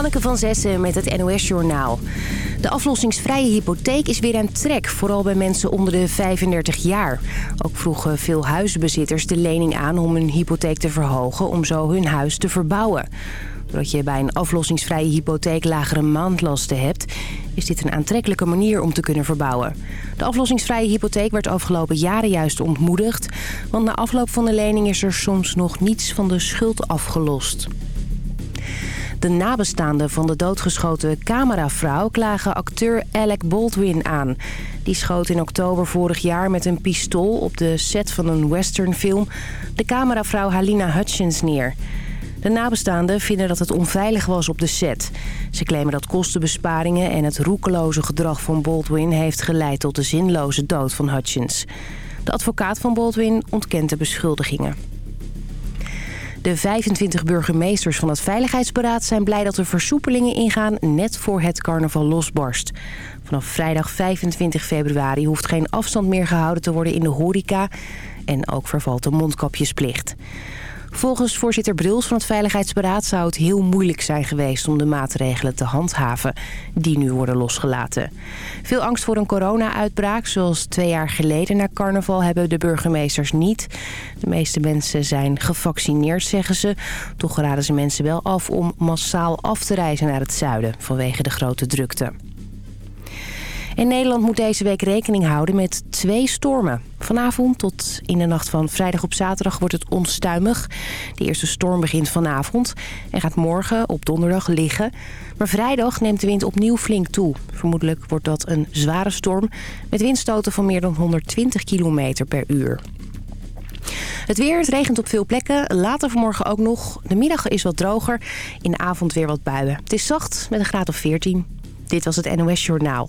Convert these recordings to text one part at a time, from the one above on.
Hanneke van Zessen met het NOS-journaal. De aflossingsvrije hypotheek is weer aan trek, vooral bij mensen onder de 35 jaar. Ook vroegen veel huisbezitters de lening aan om hun hypotheek te verhogen... om zo hun huis te verbouwen. Doordat je bij een aflossingsvrije hypotheek lagere maandlasten hebt... is dit een aantrekkelijke manier om te kunnen verbouwen. De aflossingsvrije hypotheek werd afgelopen jaren juist ontmoedigd... want na afloop van de lening is er soms nog niets van de schuld afgelost. De nabestaanden van de doodgeschoten cameravrouw klagen acteur Alec Baldwin aan. Die schoot in oktober vorig jaar met een pistool op de set van een westernfilm... de cameravrouw Halina Hutchins neer. De nabestaanden vinden dat het onveilig was op de set. Ze claimen dat kostenbesparingen en het roekeloze gedrag van Baldwin... heeft geleid tot de zinloze dood van Hutchins. De advocaat van Baldwin ontkent de beschuldigingen. De 25 burgemeesters van het Veiligheidsberaad zijn blij dat er versoepelingen ingaan net voor het carnaval losbarst. Vanaf vrijdag 25 februari hoeft geen afstand meer gehouden te worden in de horeca en ook vervalt de mondkapjesplicht. Volgens voorzitter Bruls van het Veiligheidsberaad zou het heel moeilijk zijn geweest om de maatregelen te handhaven die nu worden losgelaten. Veel angst voor een corona-uitbraak, zoals twee jaar geleden na carnaval, hebben de burgemeesters niet. De meeste mensen zijn gevaccineerd, zeggen ze. Toch raden ze mensen wel af om massaal af te reizen naar het zuiden vanwege de grote drukte. En Nederland moet deze week rekening houden met twee stormen. Vanavond tot in de nacht van vrijdag op zaterdag wordt het onstuimig. De eerste storm begint vanavond en gaat morgen op donderdag liggen. Maar vrijdag neemt de wind opnieuw flink toe. Vermoedelijk wordt dat een zware storm met windstoten van meer dan 120 km per uur. Het weer, het regent op veel plekken. Later vanmorgen ook nog. De middag is wat droger. In de avond weer wat buien. Het is zacht met een graad of 14. Dit was het NOS Journaal.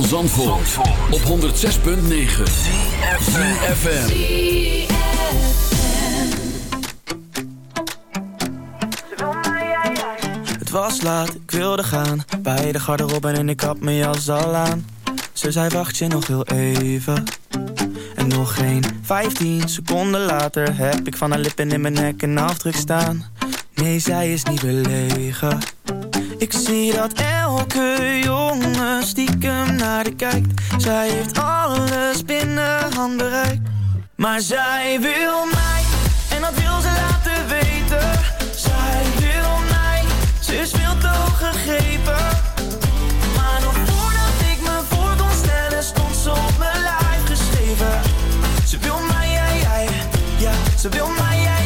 Van Zandvoort, op 106.9 CFFM Het was laat, ik wilde gaan. Bij de garderobe en ik had mijn jas al aan. Ze zei wacht je nog heel even. En nog geen 15 seconden later Heb ik van haar lippen in mijn nek een afdruk staan. Nee, zij is niet belegen. Ik zie dat elke jongen naar de kijkt. Zij heeft alles binnen handbereik. Maar zij wil mij, en dat wil ze laten weten. Zij wil mij, ze is veel te gegrepen. Maar nog voordat ik me voor kon stellen, stond ze op mijn lijf geschreven. Ze wil mij, jij, jij, ja, ze wil mij, jij,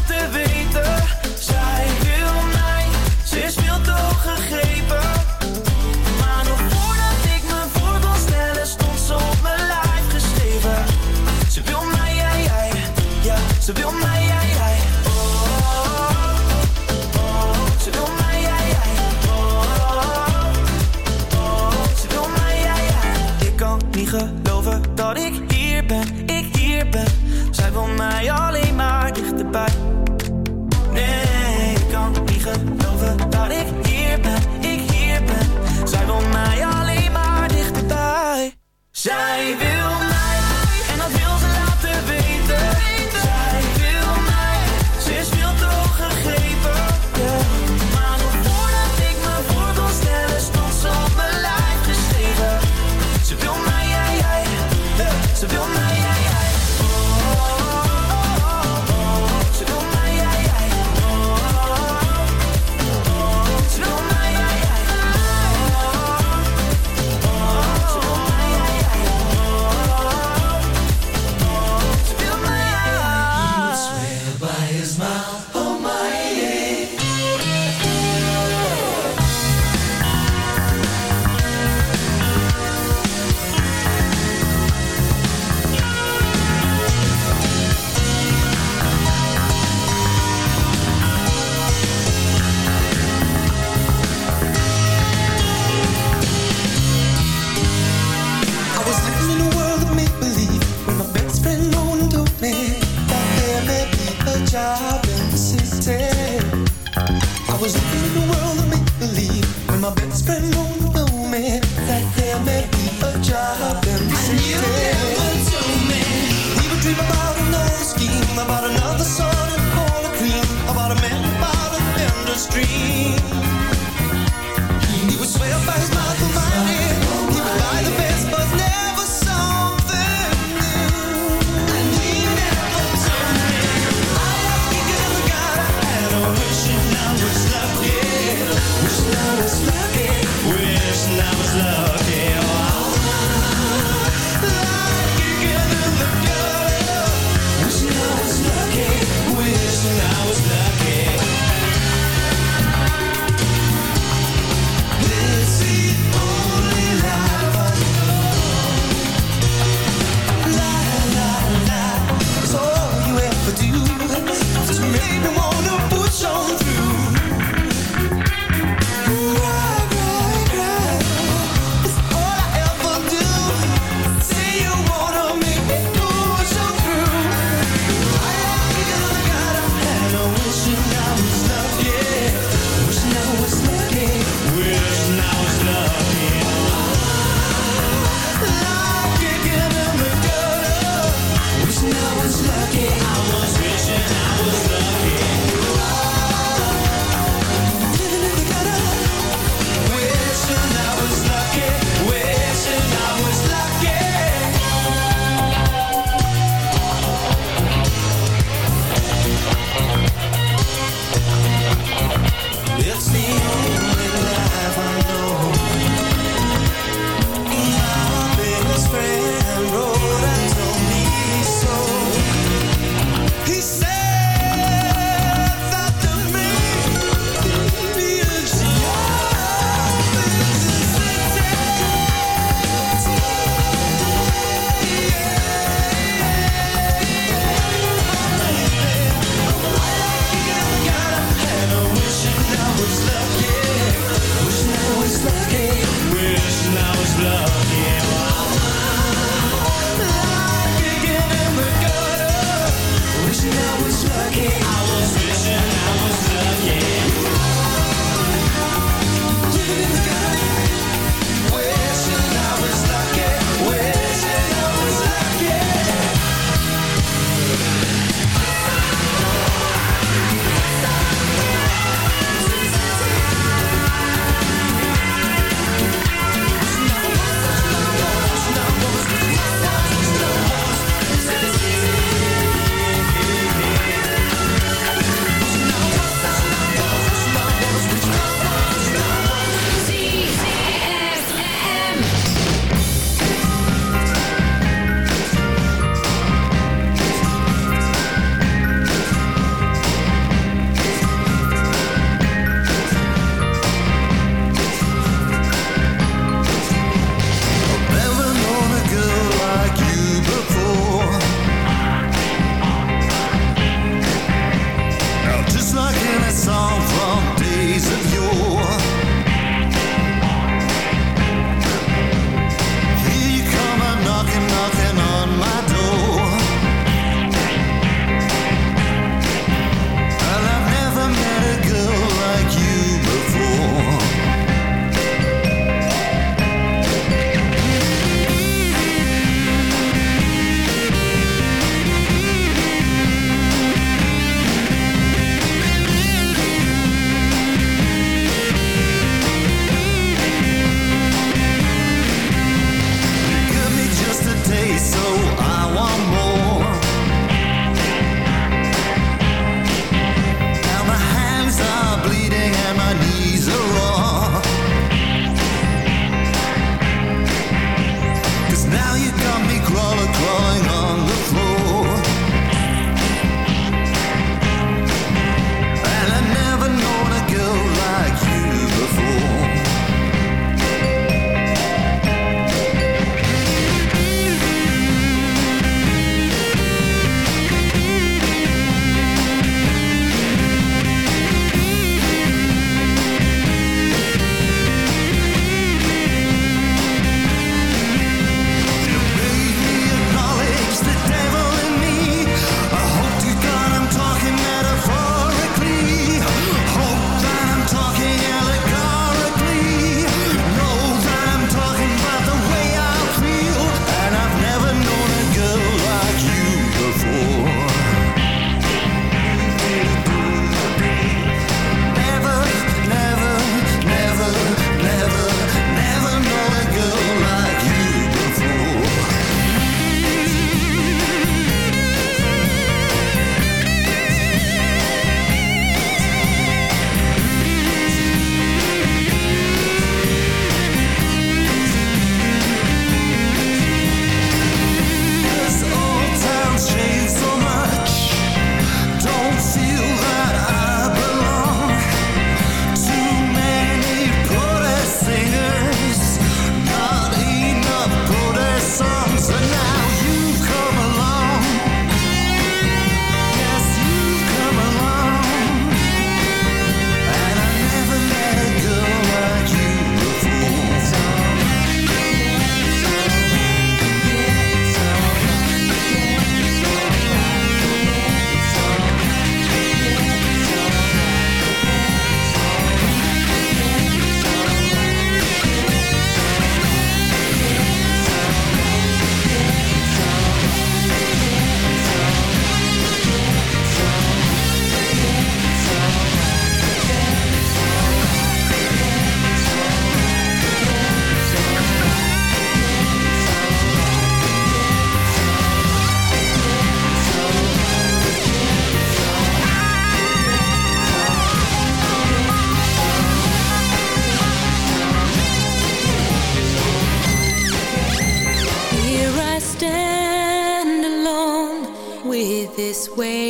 ze wil mij, jij, jij. Oh, ze wil mij, ze wil mij. Ik kan niet geloven dat ik hier ben, ik hier ben. Zij wil mij alleen maar dichterbij. Nee, ik kan niet geloven dat ik hier ben, ik hier ben. Zij wil mij alleen maar dichterbij. Zij wil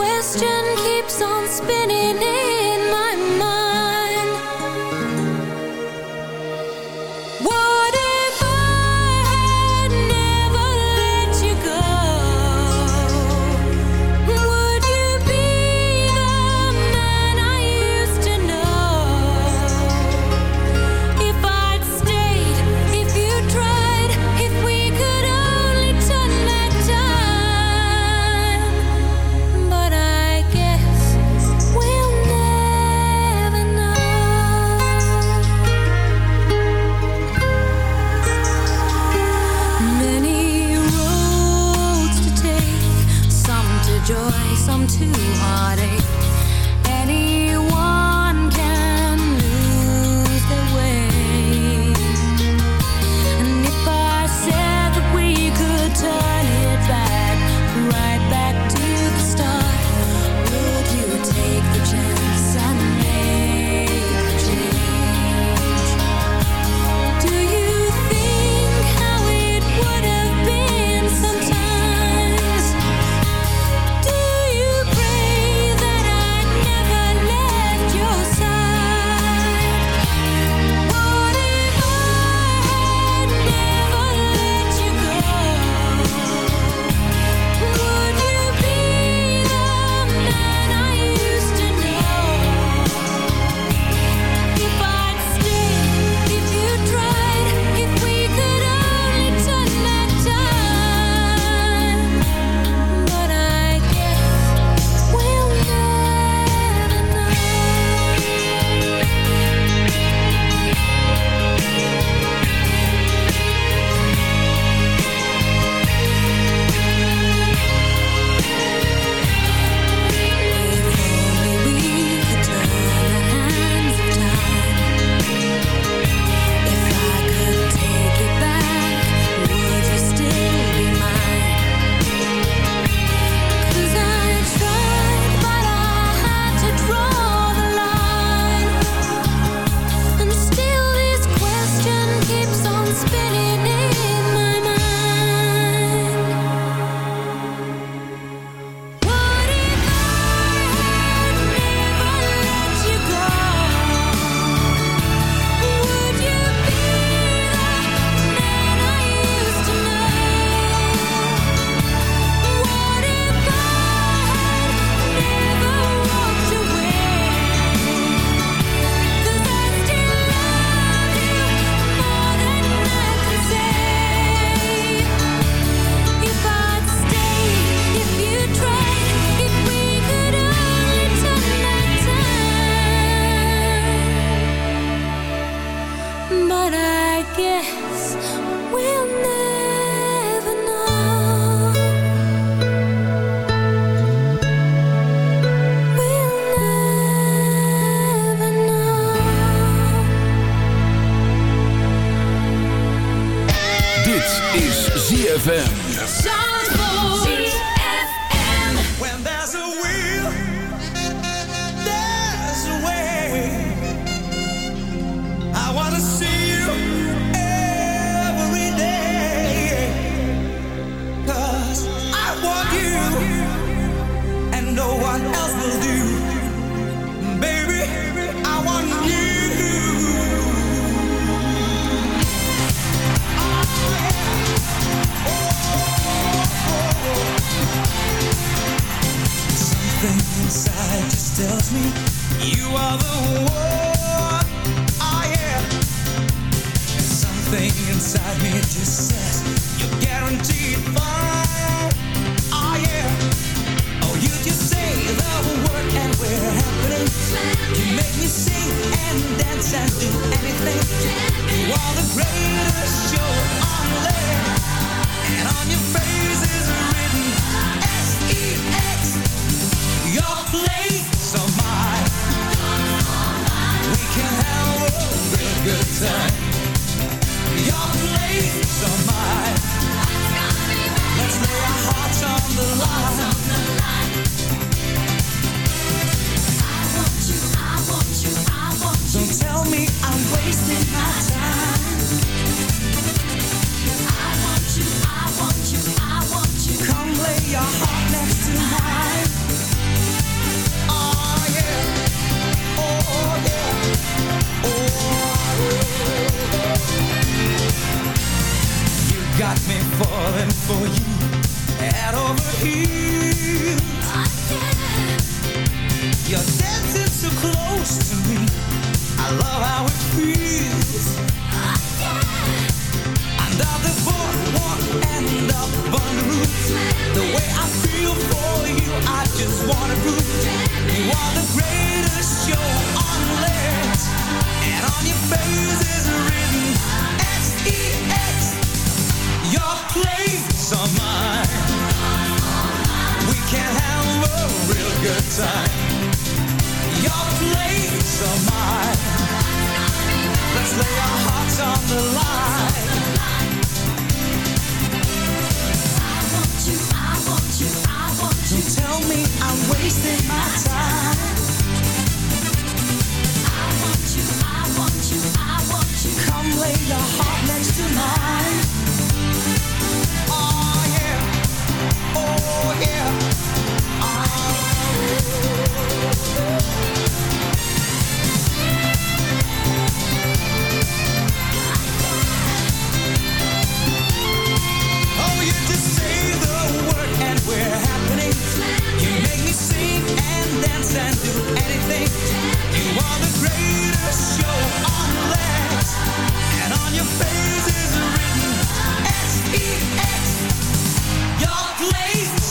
Question keeps on spinning in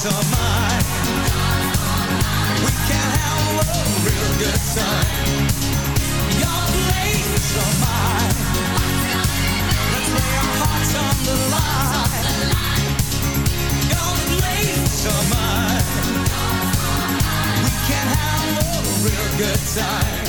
or mine. We can have a real good time. Your place mine. Let's our hearts on the line. Your place mine. We can have a real good time.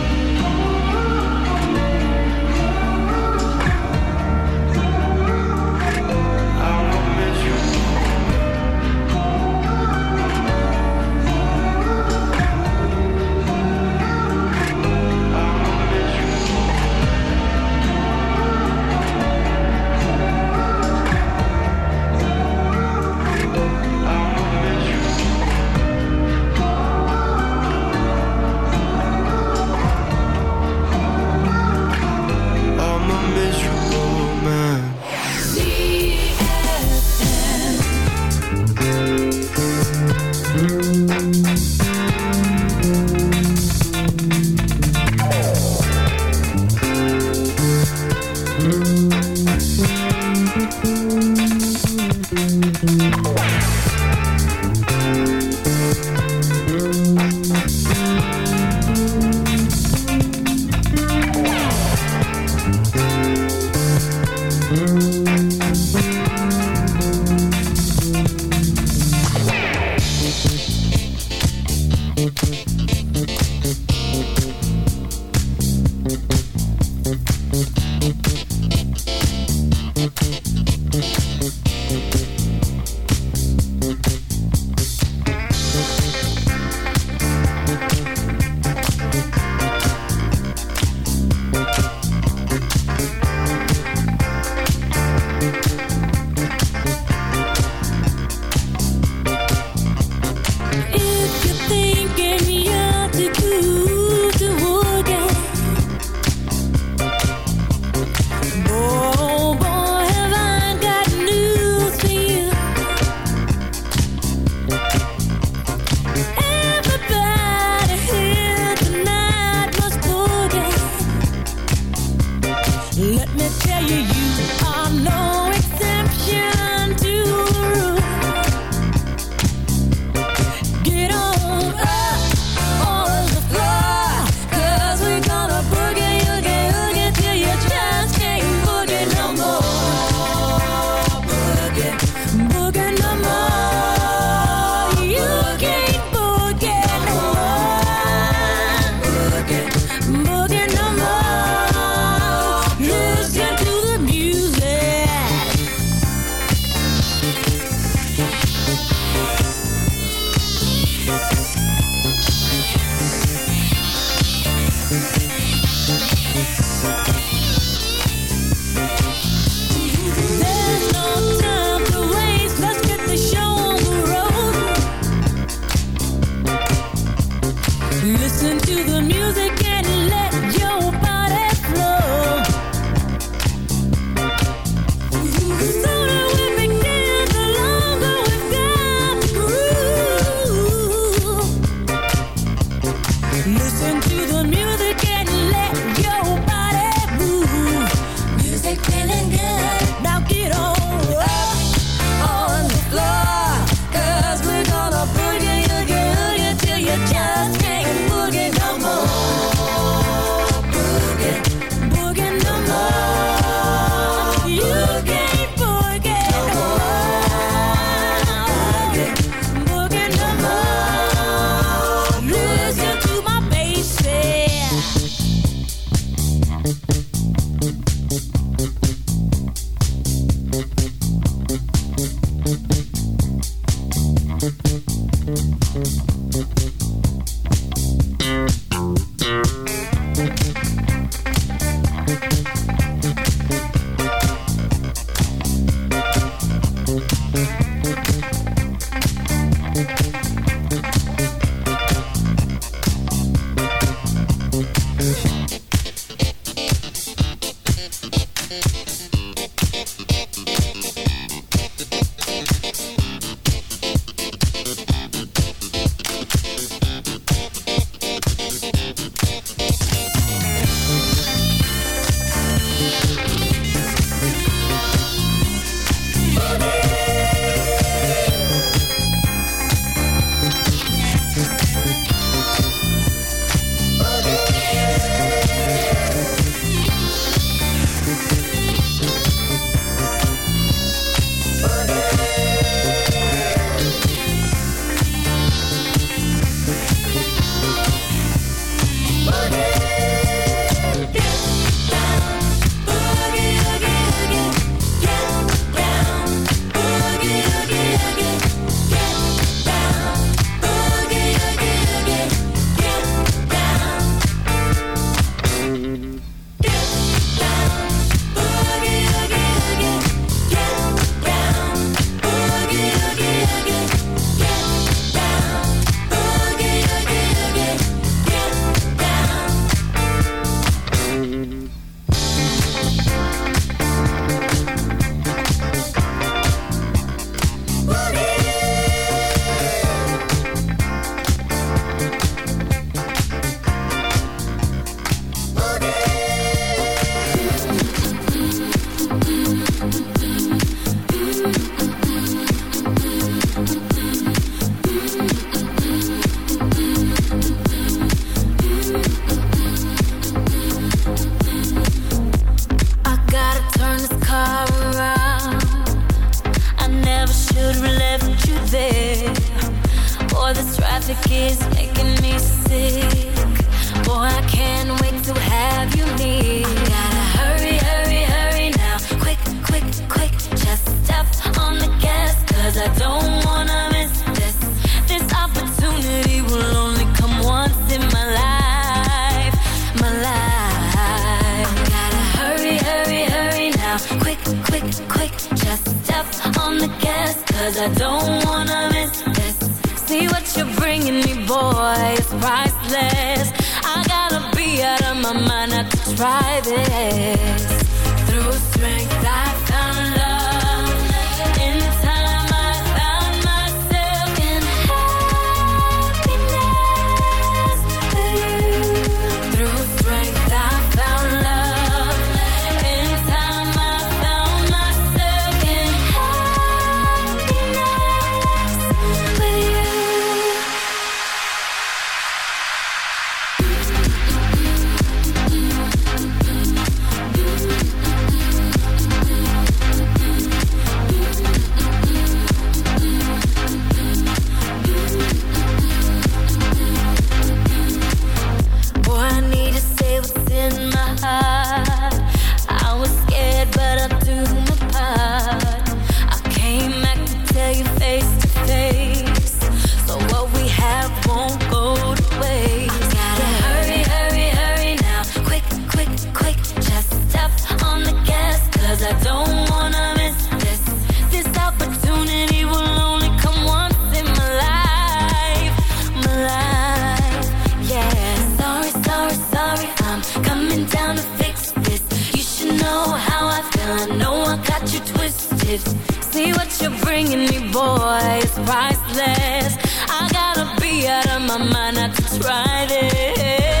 Voice, priceless. I gotta be out of my mind not to try this.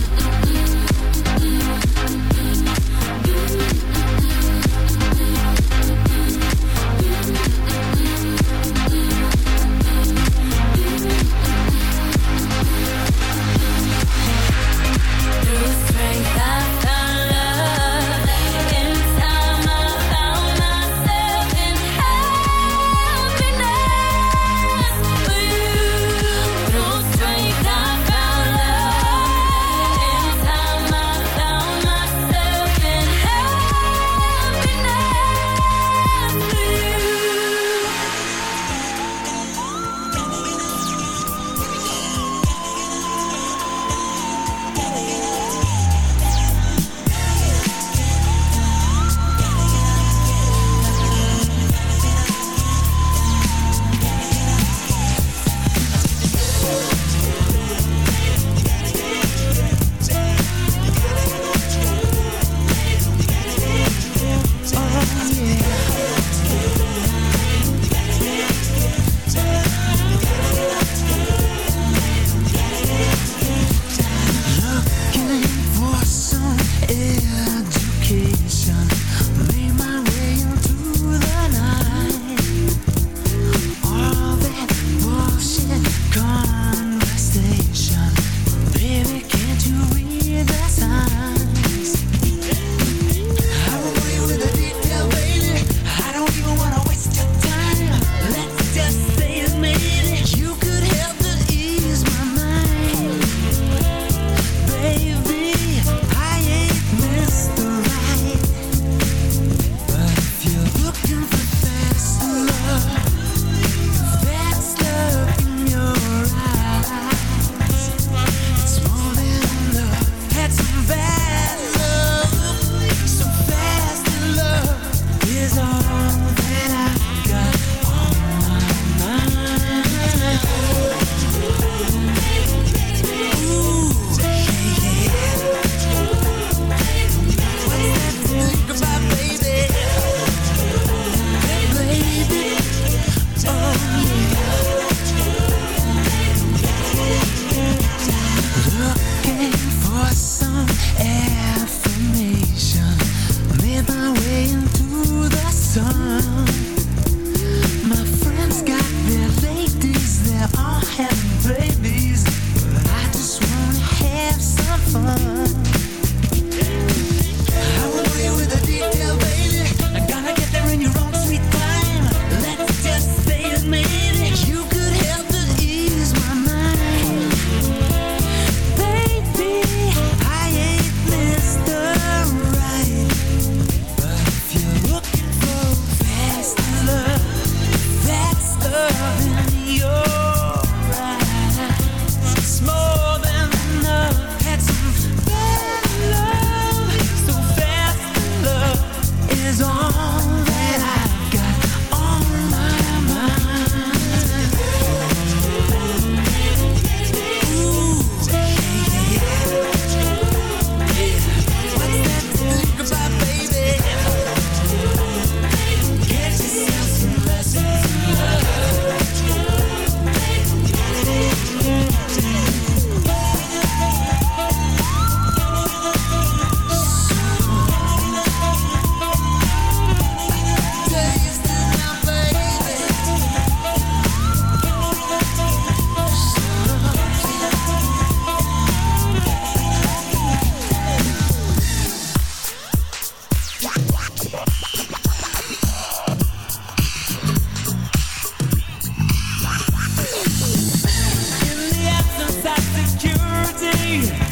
me.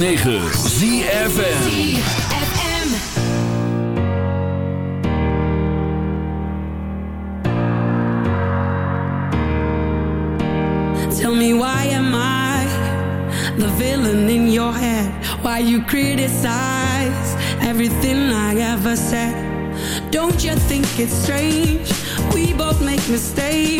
106.9 ZFM Tell me why am I the villain in your head? Why you criticize everything I ever said? Don't you think it's strange? We both make mistakes